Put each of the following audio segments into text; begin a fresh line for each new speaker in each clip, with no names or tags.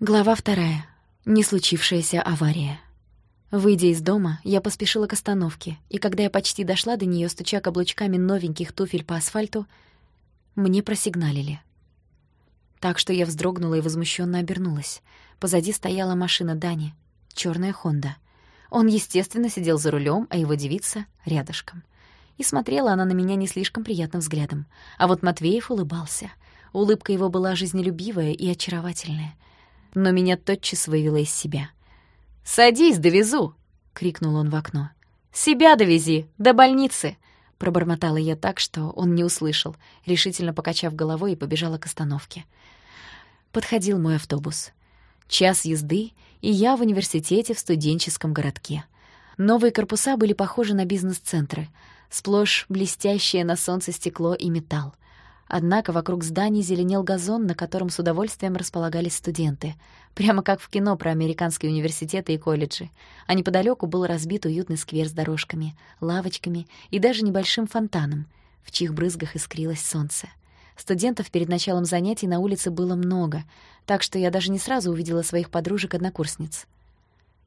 Глава вторая. Не случившаяся авария. Выйдя из дома, я поспешила к остановке, и когда я почти дошла до нее, стуча каблучками новеньких туфель по асфальту, мне просигналили. Так что я вздрогнула и возмущенно обернулась. Позади стояла машина Дани, черная Хонда. Он, естественно, сидел за рулем, а его девица — рядышком. И смотрела она на меня не слишком приятным взглядом. А вот Матвеев улыбался. Улыбка его была жизнелюбивая и очаровательная — но меня тотчас вывело из себя. «Садись, довезу!» — крикнул он в окно. «Себя довези, до больницы!» Пробормотала я так, что он не услышал, решительно покачав головой и побежала к остановке. Подходил мой автобус. Час езды, и я в университете в студенческом городке. Новые корпуса были похожи на бизнес-центры, сплошь блестящее на солнце стекло и металл. Однако вокруг зданий зеленел газон, на котором с удовольствием располагались студенты. Прямо как в кино про американские университеты и колледжи. А неподалеку был разбит уютный сквер с дорожками, лавочками и даже небольшим фонтаном, в чьих брызгах искрилось солнце. Студентов перед началом занятий на улице было много, так что я даже не сразу увидела своих подружек-однокурсниц.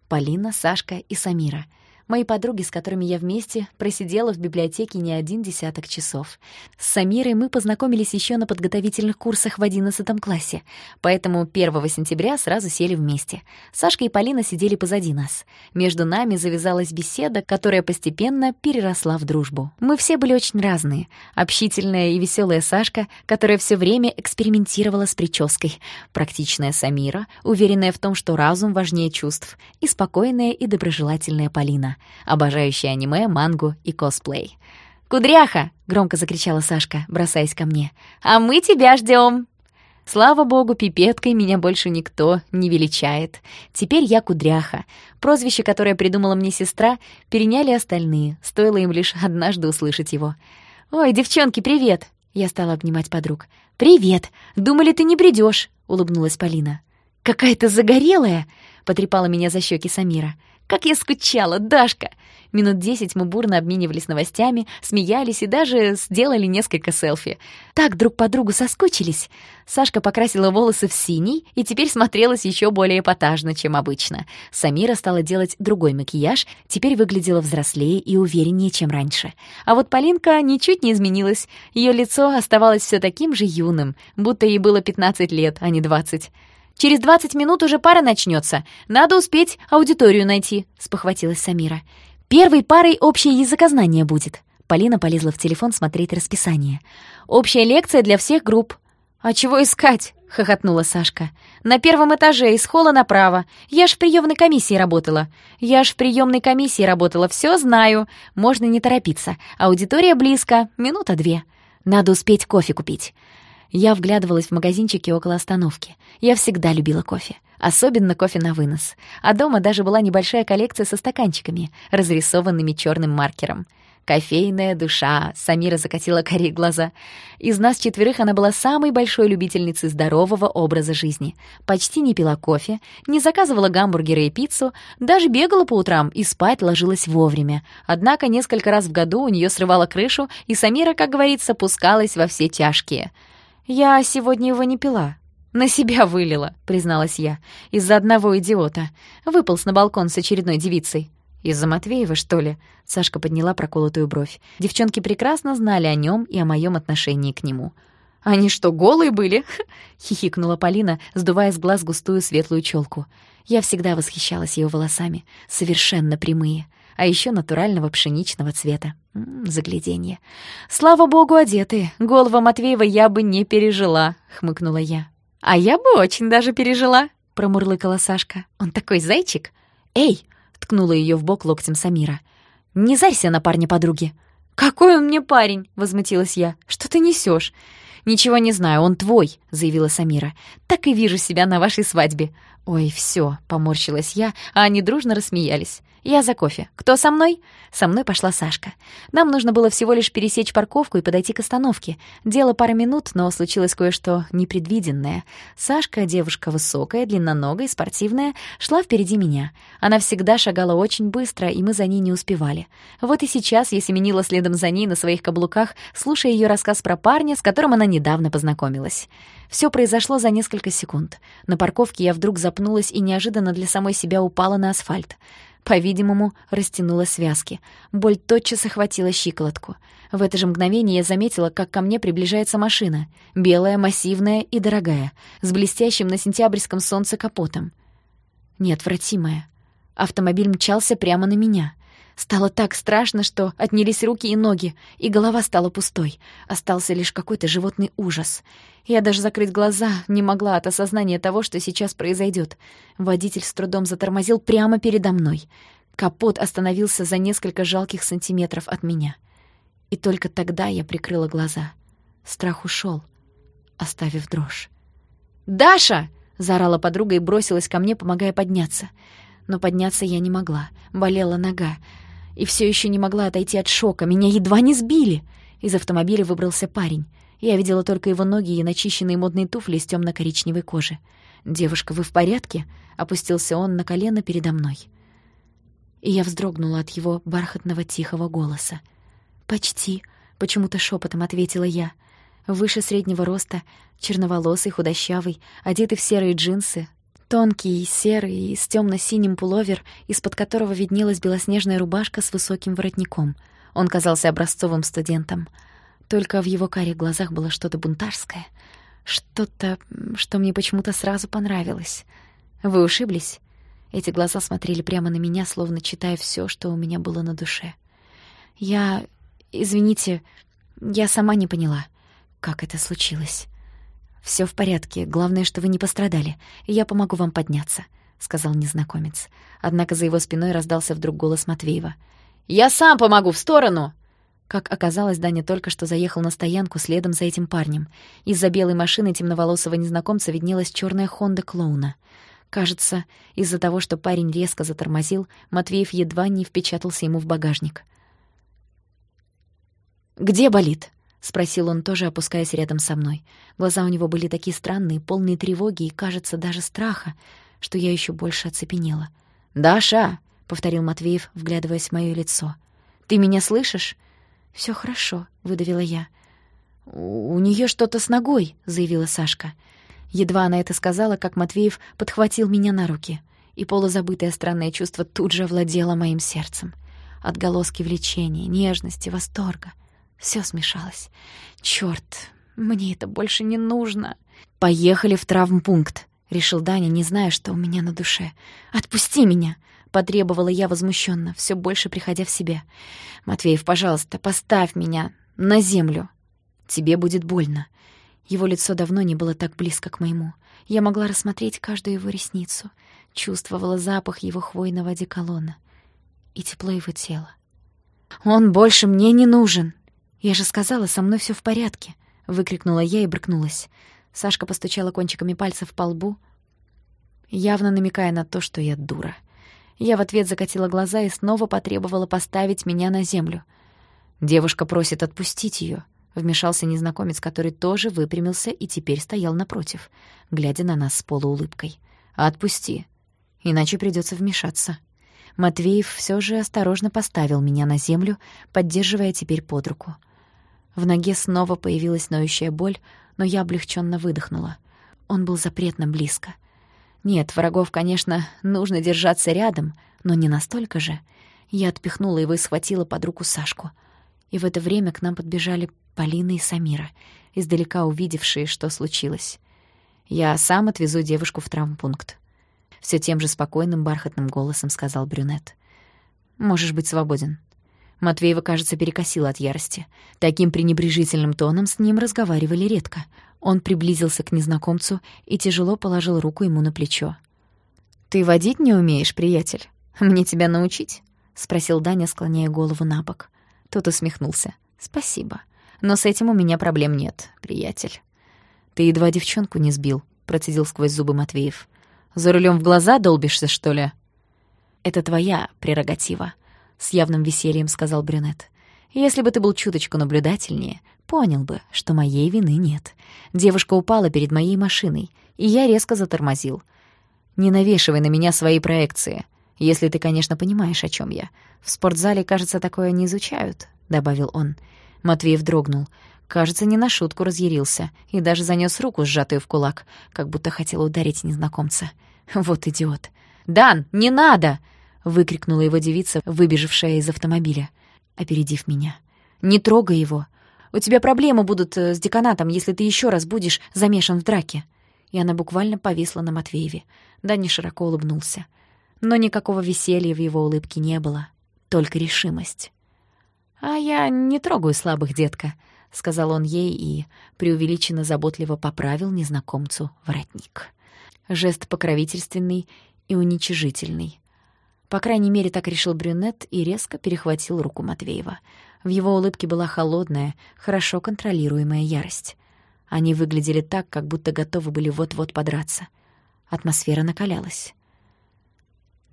Полина, Сашка и Самира — Мои подруги, с которыми я вместе, просидела в библиотеке не один десяток часов. С Самирой мы познакомились еще на подготовительных курсах в одиннадцатом классе, поэтому 1 сентября сразу сели вместе. Сашка и Полина сидели позади нас. Между нами завязалась беседа, которая постепенно переросла в дружбу. Мы все были очень разные. Общительная и веселая Сашка, которая все время экспериментировала с прической. Практичная Самира, уверенная в том, что разум важнее чувств. И спокойная и доброжелательная Полина обожающая аниме, мангу и косплей. «Кудряха!» — громко закричала Сашка, бросаясь ко мне. «А мы тебя ждем. Слава богу, пипеткой меня больше никто не величает. Теперь я Кудряха. Прозвище, которое придумала мне сестра, переняли остальные, стоило им лишь однажды услышать его. «Ой, девчонки, привет!» Я стала обнимать подруг. «Привет! Думали, ты не придешь, улыбнулась Полина. «Какая то загорелая!» — потрепала меня за щеки Самира. Как я скучала, Дашка! Минут десять мы бурно обменивались новостями, смеялись и даже сделали несколько селфи. Так друг по другу соскучились. Сашка покрасила волосы в синий и теперь смотрелась еще более эпатажно, чем обычно. Самира стала делать другой макияж, теперь выглядела взрослее и увереннее, чем раньше. А вот Полинка ничуть не изменилась. Ее лицо оставалось все таким же юным, будто ей было 15 лет, а не 20. Через двадцать минут уже пара начнется. Надо успеть аудиторию найти», — спохватилась Самира. «Первой парой общее языкознание будет». Полина полезла в телефон смотреть расписание. «Общая лекция для всех групп». «А чего искать?» — хохотнула Сашка. «На первом этаже, из холла направо. Я ж в приемной комиссии работала. Я ж в приемной комиссии работала, все знаю. Можно не торопиться. Аудитория близко, минута две. Надо успеть кофе купить. Я вглядывалась в магазинчики около остановки. Я всегда любила кофе. Особенно кофе на вынос. А дома даже была небольшая коллекция со стаканчиками, разрисованными черным маркером. «Кофейная душа», — Самира закатила кори глаза. Из нас четверых она была самой большой любительницей здорового образа жизни. Почти не пила кофе, не заказывала гамбургеры и пиццу, даже бегала по утрам и спать ложилась вовремя. Однако несколько раз в году у нее срывала крышу, и Самира, как говорится, пускалась во все тяжкие — «Я сегодня его не пила. На себя вылила», — призналась я, «из-за одного идиота. Выполз на балкон с очередной девицей». «Из-за Матвеева, что ли?» Сашка подняла проколотую бровь. Девчонки прекрасно знали о нем и о моем отношении к нему. «Они что, голые были?» — хихикнула Полина, сдувая с глаз густую светлую челку. Я всегда восхищалась ее волосами, совершенно прямые а еще натурального пшеничного цвета. М -м, загляденье. «Слава богу, одеты. Голова Матвеева я бы не пережила», — хмыкнула я. «А я бы очень даже пережила», — промурлыкала Сашка. «Он такой зайчик». «Эй!» — ткнула ее в бок локтем Самира. «Не зарься на парня подруги». «Какой он мне парень?» — возмутилась я. «Что ты несешь? «Ничего не знаю, он твой», — заявила Самира. «Так и вижу себя на вашей свадьбе». «Ой, все, поморщилась я, а они дружно рассмеялись. «Я за кофе. Кто со мной?» Со мной пошла Сашка. Нам нужно было всего лишь пересечь парковку и подойти к остановке. Дело пара минут, но случилось кое-что непредвиденное. Сашка, девушка высокая, длинноногая, спортивная, шла впереди меня. Она всегда шагала очень быстро, и мы за ней не успевали. Вот и сейчас я семенила следом за ней на своих каблуках, слушая ее рассказ про парня, с которым она недавно познакомилась. Все произошло за несколько секунд. На парковке я вдруг запнулась и неожиданно для самой себя упала на асфальт. По-видимому, растянула связки. Боль тотчас охватила щиколотку. В это же мгновение я заметила, как ко мне приближается машина. Белая, массивная и дорогая, с блестящим на сентябрьском солнце капотом. Неотвратимая. Автомобиль мчался прямо на меня. Стало так страшно, что отнялись руки и ноги, и голова стала пустой. Остался лишь какой-то животный ужас. Я даже закрыть глаза не могла от осознания того, что сейчас произойдет. Водитель с трудом затормозил прямо передо мной. Капот остановился за несколько жалких сантиметров от меня. И только тогда я прикрыла глаза. Страх ушел, оставив дрожь. «Даша!» — заорала подруга и бросилась ко мне, помогая подняться. Но подняться я не могла. Болела нога. И все еще не могла отойти от шока. Меня едва не сбили. Из автомобиля выбрался парень. Я видела только его ноги и начищенные модные туфли из темно коричневой кожи. «Девушка, вы в порядке?» — опустился он на колено передо мной. И я вздрогнула от его бархатного тихого голоса. «Почти», — почему-то шепотом ответила я. Выше среднего роста, черноволосый, худощавый, одетый в серые джинсы, тонкий, серый, с темно синим пуловер, из-под которого виднелась белоснежная рубашка с высоким воротником. Он казался образцовым студентом — только в его карих глазах было что-то бунтарское, что-то, что мне почему-то сразу понравилось. Вы ушиблись? Эти глаза смотрели прямо на меня, словно читая все, что у меня было на душе. Я... Извините, я сама не поняла, как это случилось. Все в порядке, главное, что вы не пострадали, я помогу вам подняться», — сказал незнакомец. Однако за его спиной раздался вдруг голос Матвеева. «Я сам помогу, в сторону!» Как оказалось, Даня только что заехал на стоянку следом за этим парнем. Из-за белой машины темноволосого незнакомца виднелась черная Хонда клоуна. Кажется, из-за того, что парень резко затормозил, Матвеев едва не впечатался ему в багажник. «Где болит?» — спросил он, тоже опускаясь рядом со мной. Глаза у него были такие странные, полные тревоги и, кажется, даже страха, что я еще больше оцепенела. «Даша!» — повторил Матвеев, вглядываясь в моё лицо. «Ты меня слышишь?» Все хорошо», — выдавила я. «У нее что-то с ногой», — заявила Сашка. Едва она это сказала, как Матвеев подхватил меня на руки, и полузабытое странное чувство тут же овладело моим сердцем. Отголоски влечения, нежности, восторга. Все смешалось. Черт, мне это больше не нужно. «Поехали в травмпункт», — решил Даня, не зная, что у меня на душе. «Отпусти меня!» — потребовала я возмущенно, все больше приходя в себя. «Матвеев, пожалуйста, поставь меня на землю. Тебе будет больно». Его лицо давно не было так близко к моему. Я могла рассмотреть каждую его ресницу, чувствовала запах его хвойного одеколона и тепло его тела. «Он больше мне не нужен!» «Я же сказала, со мной все в порядке!» — выкрикнула я и брыкнулась. Сашка постучала кончиками пальцев по лбу, явно намекая на то, что я дура. Я в ответ закатила глаза и снова потребовала поставить меня на землю. Девушка просит отпустить ее. Вмешался незнакомец, который тоже выпрямился и теперь стоял напротив, глядя на нас с полуулыбкой. «Отпусти, иначе придется вмешаться». Матвеев все же осторожно поставил меня на землю, поддерживая теперь под руку. В ноге снова появилась ноющая боль, но я облегченно выдохнула. Он был запретно близко. Нет, врагов, конечно, нужно держаться рядом, но не настолько же. Я отпихнула его и схватила под руку Сашку. И в это время к нам подбежали Полина и Самира, издалека увидевшие, что случилось. «Я сам отвезу девушку в травмпункт», — все тем же спокойным бархатным голосом сказал брюнет. «Можешь быть свободен». Матвеева, кажется, перекосила от ярости. Таким пренебрежительным тоном с ним разговаривали редко. Он приблизился к незнакомцу и тяжело положил руку ему на плечо. «Ты водить не умеешь, приятель? Мне тебя научить?» — спросил Даня, склоняя голову на бок. Тот усмехнулся. «Спасибо. Но с этим у меня проблем нет, приятель». «Ты едва девчонку не сбил», — процедил сквозь зубы Матвеев. «За рулем в глаза долбишься, что ли?» это твоя прерогатива», — с явным весельем сказал брюнет. «Если бы ты был чуточку наблюдательнее, понял бы, что моей вины нет. Девушка упала перед моей машиной, и я резко затормозил. Не навешивай на меня свои проекции, если ты, конечно, понимаешь, о чем я. В спортзале, кажется, такое не изучают», — добавил он. Матвеев дрогнул. Кажется, не на шутку разъярился и даже занёс руку, сжатую в кулак, как будто хотел ударить незнакомца. Вот идиот. «Дан, не надо!» — выкрикнула его девица, выбежавшая из автомобиля, опередив меня. «Не трогай его. У тебя проблемы будут э, с деканатом, если ты еще раз будешь замешан в драке». И она буквально повисла на Матвееве. Даня широко улыбнулся. Но никакого веселья в его улыбке не было, только решимость. «А я не трогаю слабых, детка», — сказал он ей и преувеличенно заботливо поправил незнакомцу воротник. Жест покровительственный и уничижительный. По крайней мере, так решил брюнет и резко перехватил руку Матвеева. В его улыбке была холодная, хорошо контролируемая ярость. Они выглядели так, как будто готовы были вот-вот подраться. Атмосфера накалялась.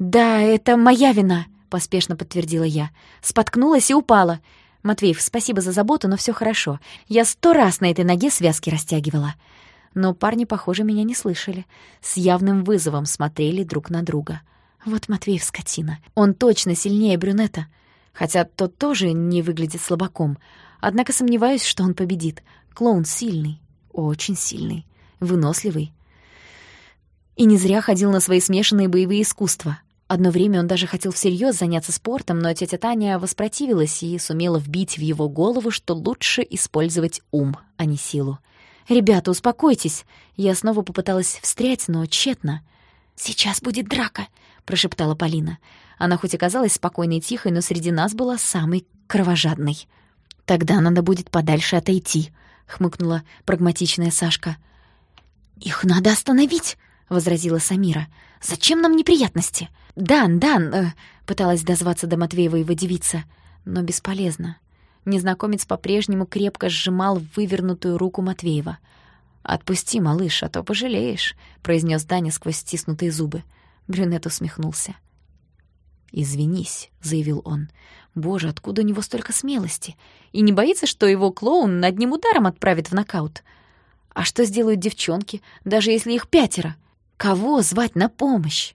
«Да, это моя вина», — поспешно подтвердила я. «Споткнулась и упала. «Матвеев, спасибо за заботу, но все хорошо. Я сто раз на этой ноге связки растягивала». Но парни, похоже, меня не слышали. С явным вызовом смотрели друг на друга. Вот Матвеев скотина. Он точно сильнее брюнета. Хотя тот тоже не выглядит слабаком. Однако сомневаюсь, что он победит. Клоун сильный. Очень сильный. Выносливый. И не зря ходил на свои смешанные боевые искусства. Одно время он даже хотел всерьез заняться спортом, но тетя Таня воспротивилась и сумела вбить в его голову, что лучше использовать ум, а не силу. «Ребята, успокойтесь!» Я снова попыталась встрять, но тщетно. «Сейчас будет драка!» — прошептала Полина. Она хоть и казалась спокойной и тихой, но среди нас была самой кровожадной. «Тогда надо будет подальше отойти», — хмыкнула прагматичная Сашка. «Их надо остановить!» — возразила Самира. «Зачем нам неприятности?» «Дан, Дан!» э, — пыталась дозваться до Матвеева его девица, но бесполезно. Незнакомец по-прежнему крепко сжимал вывернутую руку Матвеева. «Отпусти, малыш, а то пожалеешь», — произнес Даня сквозь стиснутые зубы. Брюнет усмехнулся. «Извинись», — заявил он. «Боже, откуда у него столько смелости? И не боится, что его клоун над ним ударом отправит в нокаут? А что сделают девчонки, даже если их пятеро? Кого звать на помощь?»